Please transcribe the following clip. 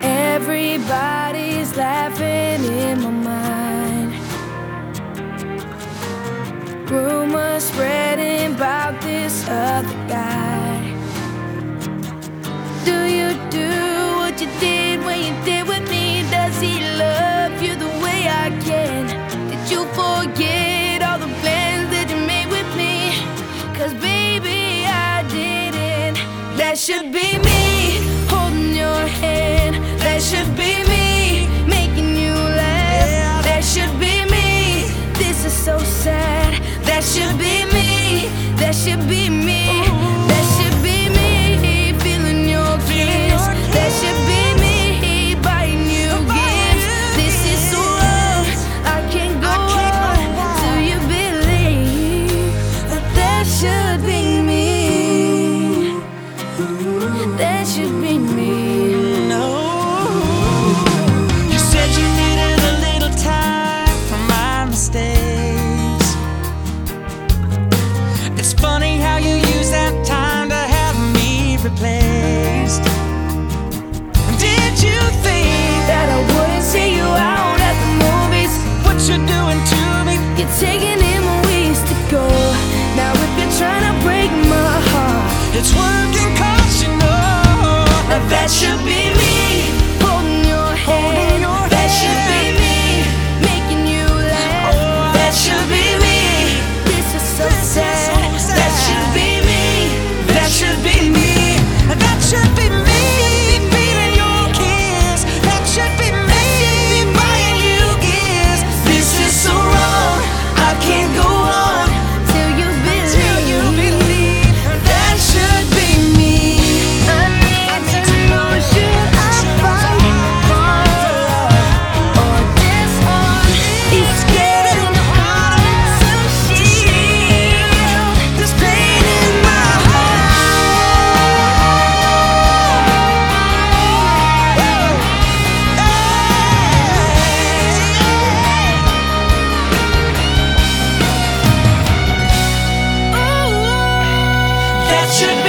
Everybody's laughing in my mind. Rumors spreading about this other should be me holding your hand. That should be me making you laugh. That should be me. This is so sad. That should be me. That should be me. You're taking in a ways to go. Now if you're trying to break my heart, it's working. that should be